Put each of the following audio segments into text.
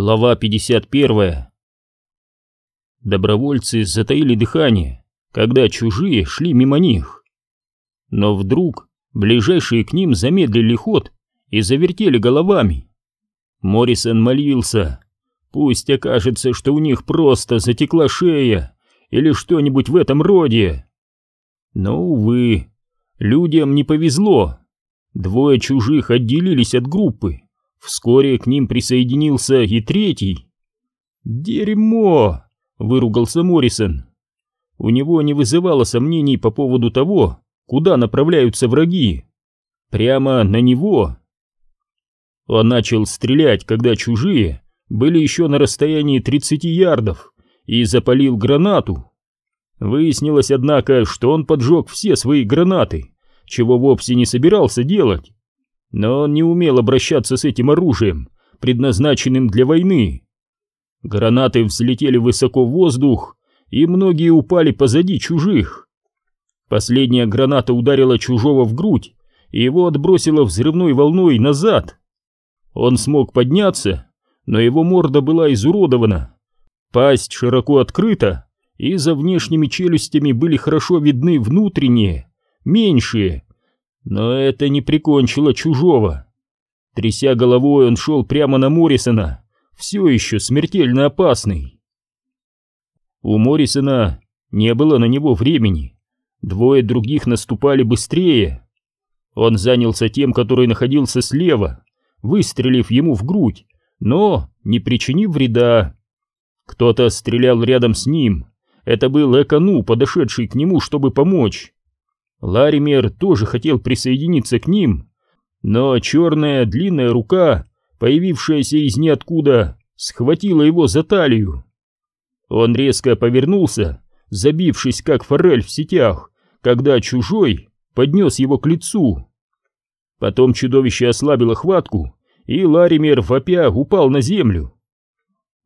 Глава 51 Добровольцы затаили дыхание, когда чужие шли мимо них. Но вдруг ближайшие к ним замедлили ход и завертели головами. Моррисон молился. Пусть окажется, что у них просто затекла шея или что-нибудь в этом роде. Но, увы, людям не повезло. Двое чужих отделились от группы Вскоре к ним присоединился и третий. «Дерьмо!» — выругался Моррисон. У него не вызывало сомнений по поводу того, куда направляются враги. Прямо на него. Он начал стрелять, когда чужие были еще на расстоянии 30 ярдов, и запалил гранату. Выяснилось, однако, что он поджег все свои гранаты, чего вовсе не собирался делать но он не умел обращаться с этим оружием, предназначенным для войны. Гранаты взлетели высоко в воздух, и многие упали позади чужих. Последняя граната ударила чужого в грудь, и его отбросило взрывной волной назад. Он смог подняться, но его морда была изуродована. Пасть широко открыта, и за внешними челюстями были хорошо видны внутренние, меньшие, но это не прикончило чужого. Тряся головой, он шел прямо на Моррисона, все еще смертельно опасный. У Моррисона не было на него времени. Двое других наступали быстрее. Он занялся тем, который находился слева, выстрелив ему в грудь, но не причинив вреда. Кто-то стрелял рядом с ним. Это был Экону, подошедший к нему, чтобы помочь. Лаример тоже хотел присоединиться к ним, но черная длинная рука, появившаяся из ниоткуда, схватила его за талию. Он резко повернулся, забившись как форель в сетях, когда чужой поднес его к лицу. Потом чудовище ослабило хватку, и Лаример вопя упал на землю.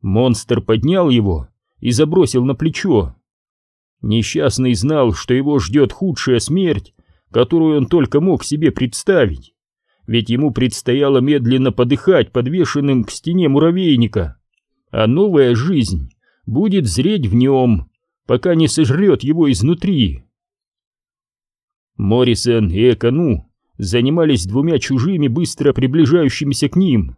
Монстр поднял его и забросил на плечо. Несчастный знал, что его ждет худшая смерть, которую он только мог себе представить, ведь ему предстояло медленно подыхать подвешенным к стене муравейника, а новая жизнь будет зреть в нем, пока не сожрет его изнутри. Моррисон и Экону занимались двумя чужими, быстро приближающимися к ним.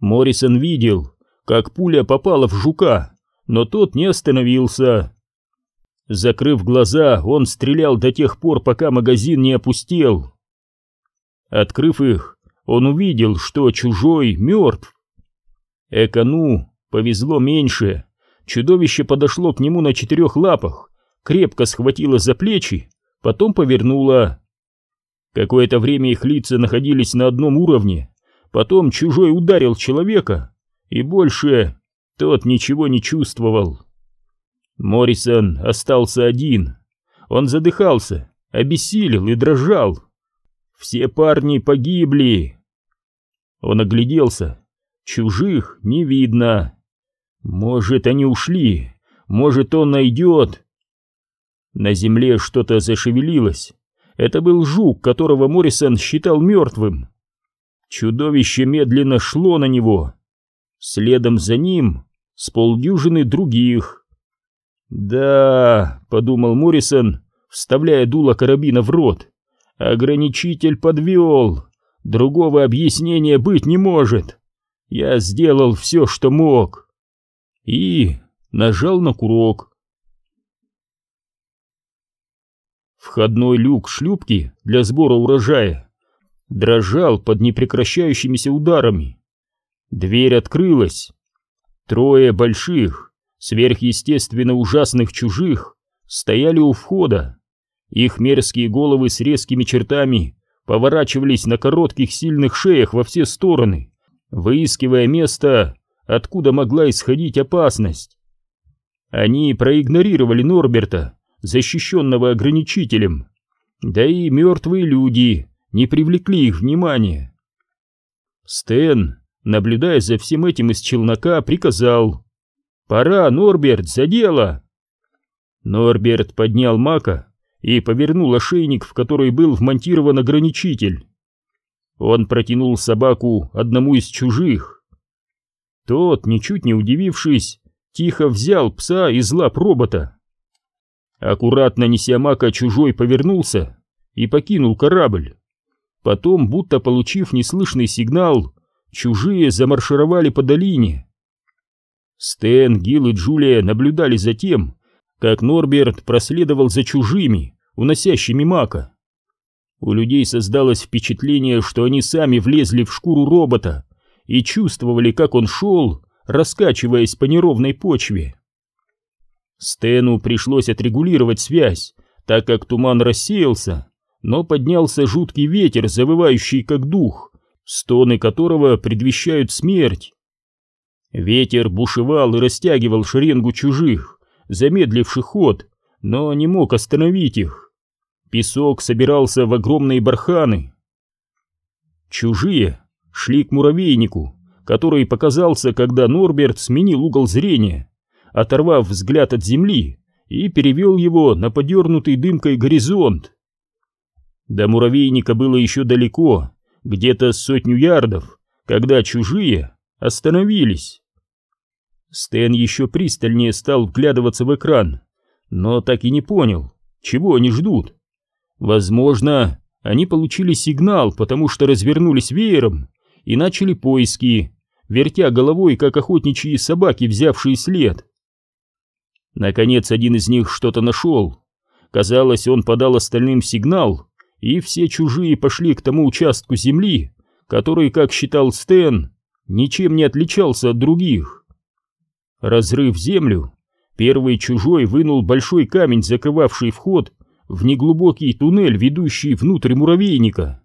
Моррисон видел, как пуля попала в жука, но тот не остановился. Закрыв глаза, он стрелял до тех пор, пока магазин не опустел. Открыв их, он увидел, что чужой мертв. Экону повезло меньше. Чудовище подошло к нему на четырех лапах, крепко схватило за плечи, потом повернуло. Какое-то время их лица находились на одном уровне, потом чужой ударил человека, и больше тот ничего не чувствовал. Моррисон остался один. Он задыхался, обессилел и дрожал. Все парни погибли. Он огляделся. Чужих не видно. Может, они ушли. Может, он найдет. На земле что-то зашевелилось. Это был жук, которого Моррисон считал мертвым. Чудовище медленно шло на него. Следом за ним с полдюжины других. «Да», — подумал Моррисон, вставляя дуло карабина в рот, — «ограничитель подвел. Другого объяснения быть не может. Я сделал все, что мог». И нажал на курок. Входной люк шлюпки для сбора урожая дрожал под непрекращающимися ударами. Дверь открылась. Трое больших, сверхъестественно ужасных чужих стояли у входа. Их мерзкие головы с резкими чертами поворачивались на коротких сильных шеях во все стороны, выискивая место, откуда могла исходить опасность. Они проигнорировали Норберта, защищенного ограничителем, да и мертвые люди не привлекли их внимания. Стэн, наблюдая за всем этим из челнока, приказал «Пора, Норберт, за дело!» Норберт поднял мака и повернул ошейник, в который был вмонтирован ограничитель. Он протянул собаку одному из чужих. Тот, ничуть не удивившись, тихо взял пса из лап робота. Аккуратно неся мака чужой повернулся и покинул корабль. Потом, будто получив неслышный сигнал, чужие замаршировали по долине. Стэн, Гил и Джулия наблюдали за тем, как Норберт проследовал за чужими, уносящими мака. У людей создалось впечатление, что они сами влезли в шкуру робота и чувствовали, как он шел, раскачиваясь по неровной почве. Стэну пришлось отрегулировать связь, так как туман рассеялся, но поднялся жуткий ветер, завывающий как дух, стоны которого предвещают смерть. Ветер бушевал и растягивал шеренгу чужих, замедливших ход, но не мог остановить их. Песок собирался в огромные барханы. Чужие шли к муравейнику, который показался, когда Норберт сменил угол зрения, оторвав взгляд от земли и перевел его на подернутый дымкой горизонт. До муравейника было еще далеко, где-то сотню ярдов, когда чужие остановились. Стэн еще пристальнее стал вглядываться в экран, но так и не понял, чего они ждут. Возможно, они получили сигнал, потому что развернулись веером и начали поиски, вертя головой, как охотничьи собаки, взявшие след. Наконец один из них что-то нашел. Казалось, он подал остальным сигнал, и все чужие пошли к тому участку земли, который, как считал Стэн, ничем не отличался от других. Разрыв землю, первый чужой вынул большой камень, закрывавший вход в неглубокий туннель, ведущий внутрь муравейника.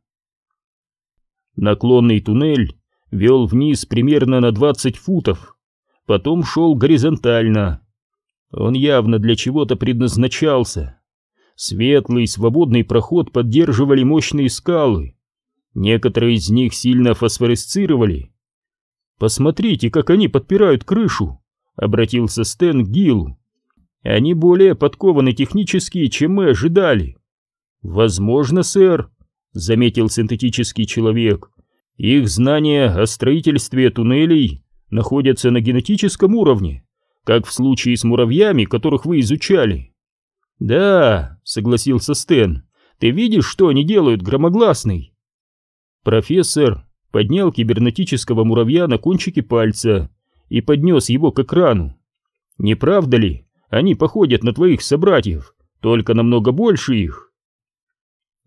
Наклонный туннель вел вниз примерно на 20 футов, потом шел горизонтально. Он явно для чего-то предназначался. Светлый свободный проход поддерживали мощные скалы. Некоторые из них сильно фосфоресцировали. Посмотрите, как они подпирают крышу. — обратился Стэн к Гиллу. «Они более подкованы технически, чем мы ожидали». «Возможно, сэр», — заметил синтетический человек. «Их знания о строительстве туннелей находятся на генетическом уровне, как в случае с муравьями, которых вы изучали». «Да», — согласился Стэн, — «ты видишь, что они делают, громогласный?» Профессор поднял кибернетического муравья на кончике пальца и поднес его к экрану. Не правда ли, они походят на твоих собратьев, только намного больше их?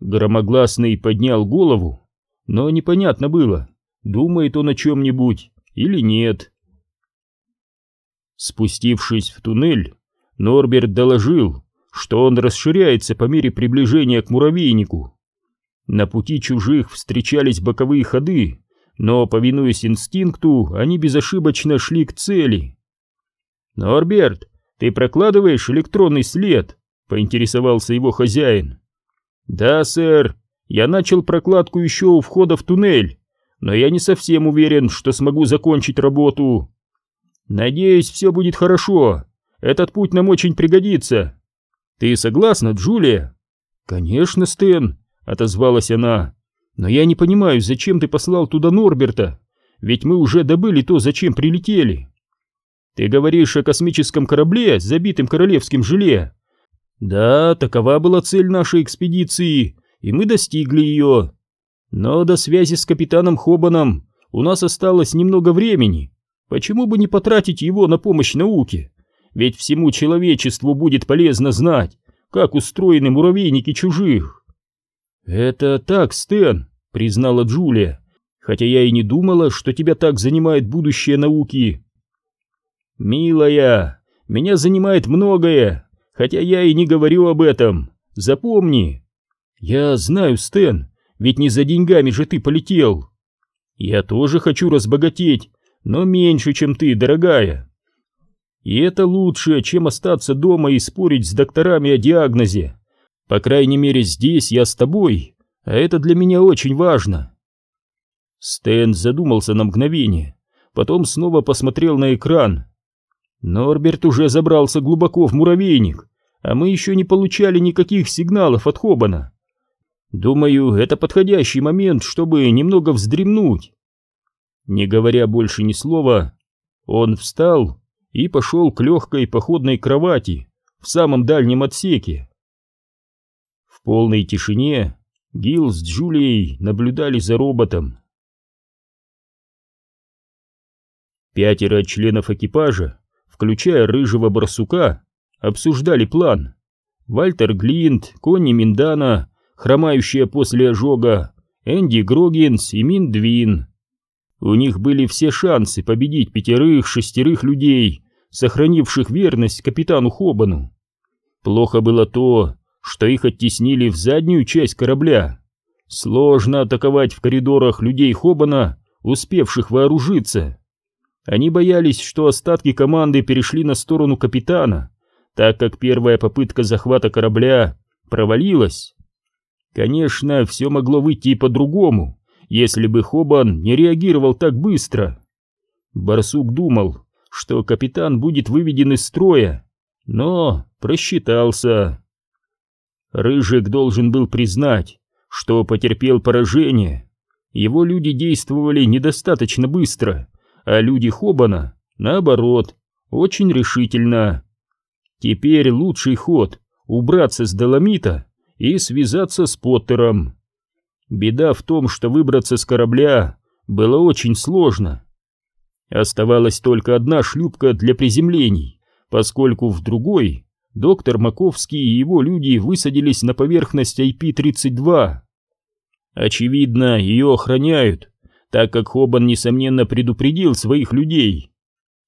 Громогласный поднял голову, но непонятно было, думает он о чем-нибудь или нет. Спустившись в туннель, Норберт доложил, что он расширяется по мере приближения к муравейнику. На пути чужих встречались боковые ходы, но, повинуясь инстинкту, они безошибочно шли к цели. «Норберт, ты прокладываешь электронный след?» — поинтересовался его хозяин. «Да, сэр, я начал прокладку еще у входа в туннель, но я не совсем уверен, что смогу закончить работу. Надеюсь, все будет хорошо, этот путь нам очень пригодится. Ты согласна, Джулия?» «Конечно, Стэн», — отозвалась она. Но я не понимаю, зачем ты послал туда Норберта? Ведь мы уже добыли то, зачем прилетели. Ты говоришь о космическом корабле, забитым королевским желе? Да, такова была цель нашей экспедиции, и мы достигли ее. Но до связи с капитаном Хобаном у нас осталось немного времени. Почему бы не потратить его на помощь науке? Ведь всему человечеству будет полезно знать, как устроены муравейники чужих. «Это так, Стэн», — признала Джулия, «хотя я и не думала, что тебя так занимает будущее науки». «Милая, меня занимает многое, хотя я и не говорю об этом. Запомни». «Я знаю, Стэн, ведь не за деньгами же ты полетел». «Я тоже хочу разбогатеть, но меньше, чем ты, дорогая». «И это лучше, чем остаться дома и спорить с докторами о диагнозе. По крайней мере, здесь я с тобой, а это для меня очень важно. Стэн задумался на мгновение, потом снова посмотрел на экран. Норберт уже забрался глубоко в муравейник, а мы еще не получали никаких сигналов от Хобана. Думаю, это подходящий момент, чтобы немного вздремнуть. Не говоря больше ни слова, Он встал и пошел к легкой походной кровати в самом дальнем отсеке. Полной тишине Гил с Джулией наблюдали за роботом. Пятеро членов экипажа, включая рыжего барсука, обсуждали план. Вальтер Глинт, Конни Миндана, хромающая после ожога, Энди Грогинс и Миндвин. У них были все шансы победить пятерых-шестерых людей, сохранивших верность капитану Хобану. Плохо было то, что их оттеснили в заднюю часть корабля. Сложно атаковать в коридорах людей Хобана, успевших вооружиться. Они боялись, что остатки команды перешли на сторону капитана, так как первая попытка захвата корабля провалилась. Конечно, все могло выйти и по-другому, если бы Хобан не реагировал так быстро. Барсук думал, что капитан будет выведен из строя, но просчитался. Рыжик должен был признать, что потерпел поражение. Его люди действовали недостаточно быстро, а люди Хобана, наоборот, очень решительно. Теперь лучший ход — убраться с Доломита и связаться с Поттером. Беда в том, что выбраться с корабля было очень сложно. Оставалась только одна шлюпка для приземлений, поскольку в другой доктор Маковский и его люди высадились на поверхность IP-32. Очевидно, ее охраняют, так как Хобан, несомненно, предупредил своих людей.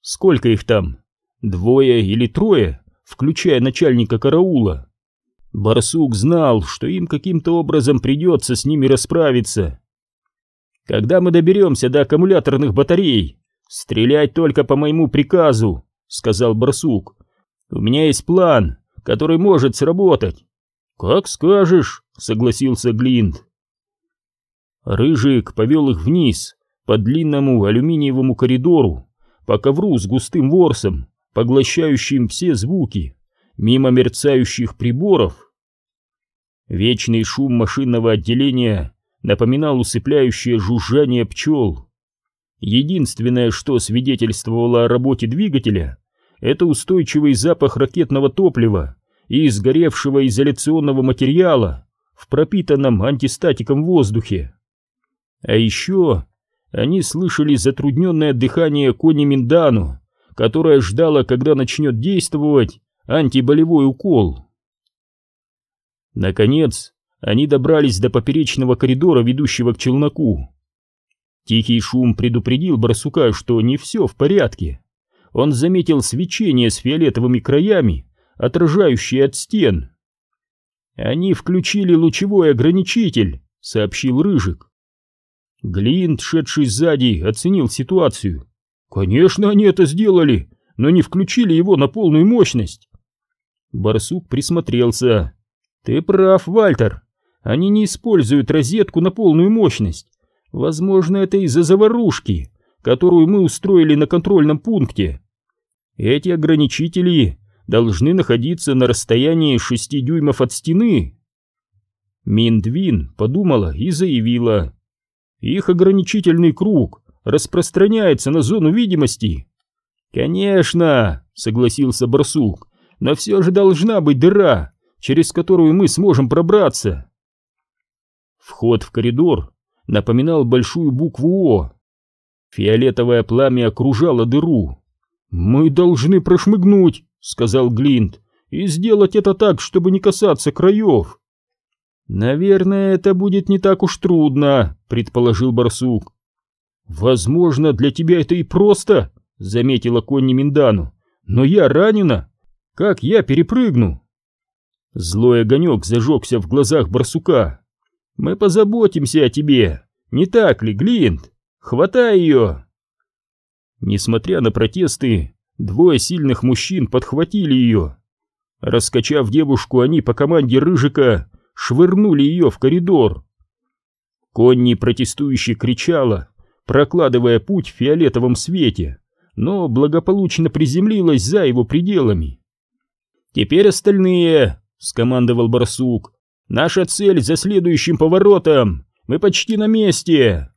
Сколько их там? Двое или трое, включая начальника караула. Барсук знал, что им каким-то образом придется с ними расправиться. Когда мы доберемся до аккумуляторных батарей, стрелять только по моему приказу, сказал Барсук. У меня есть план, который может сработать. Как скажешь, согласился Глинт. Рыжик повел их вниз, по длинному алюминиевому коридору, по ковру с густым ворсом, поглощающим все звуки, мимо мерцающих приборов. Вечный шум машинного отделения напоминал усыпляющее жужжание пчел. Единственное, что свидетельствовало о работе двигателя, это устойчивый запах ракетного топлива и сгоревшего изоляционного материала в пропитанном антистатиком воздухе. А еще они слышали затрудненное дыхание Кони Миндану, которая ждала, когда начнет действовать антиболевой укол. Наконец, они добрались до поперечного коридора, ведущего к челноку. Тихий шум предупредил барсука, что не все в порядке. Он заметил свечение с фиолетовыми краями, отражающее от стен. «Они включили лучевой ограничитель», — сообщил Рыжик. Глинт, шедший сзади, оценил ситуацию. «Конечно, они это сделали, но не включили его на полную мощность». Барсук присмотрелся. «Ты прав, Вальтер. Они не используют розетку на полную мощность. Возможно, это из-за заварушки, которую мы устроили на контрольном пункте. Эти ограничители должны находиться на расстоянии шести дюймов от стены». Миндвин подумала и заявила. Их ограничительный круг распространяется на зону видимости. Конечно, согласился барсук, но все же должна быть дыра, через которую мы сможем пробраться. Вход в коридор напоминал большую букву О. Фиолетовое пламя окружало дыру. «Мы должны прошмыгнуть», — сказал Глинт, — «и сделать это так, чтобы не касаться краев». «Наверное, это будет не так уж трудно», — предположил барсук. «Возможно, для тебя это и просто», — заметила Конни Миндану. «Но я ранена. Как я перепрыгну?» Злой огонек зажегся в глазах барсука. «Мы позаботимся о тебе, не так ли, Глинт? Хватай ее!» Несмотря на протесты, двое сильных мужчин подхватили ее. Раскачав девушку, они по команде Рыжика швырнули ее в коридор. Конни протестующе кричала, прокладывая путь в фиолетовом свете, но благополучно приземлилась за его пределами. «Теперь остальные!» — скомандовал барсук. «Наша цель за следующим поворотом! Мы почти на месте!»